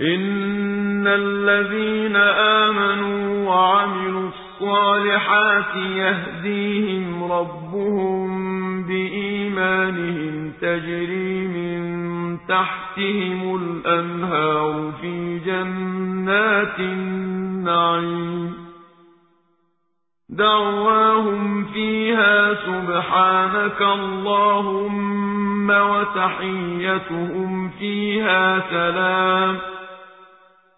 إِنَّ الَّذِينَ آمَنُوا وَعَمِلُوا الصَّالِحَاتِ يَهْدِيهِمْ رَبُّهُم بِإِيمَانِهِمْ تَجْرِي مِن تَحْتِهِمُ الْأَنْهَارُ فِي جَنَّاتِ النَّعِيمِ دَعْوَاهُمْ فِيهَا سُبْحَانَكَ اللَّهُمَّ وَتَحِيَّتُهُمْ فِيهَا سَلَامٌ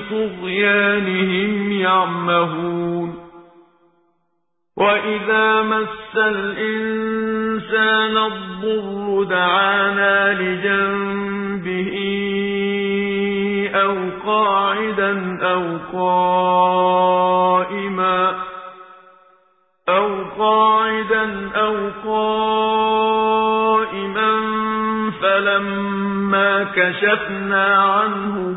في طغيانهم يعمهون. وإذا مس الإنسان الضر دعانا لجنبه أو قاعدا أو قائما أو قاعدا أو قائما فلما كشفنا عنه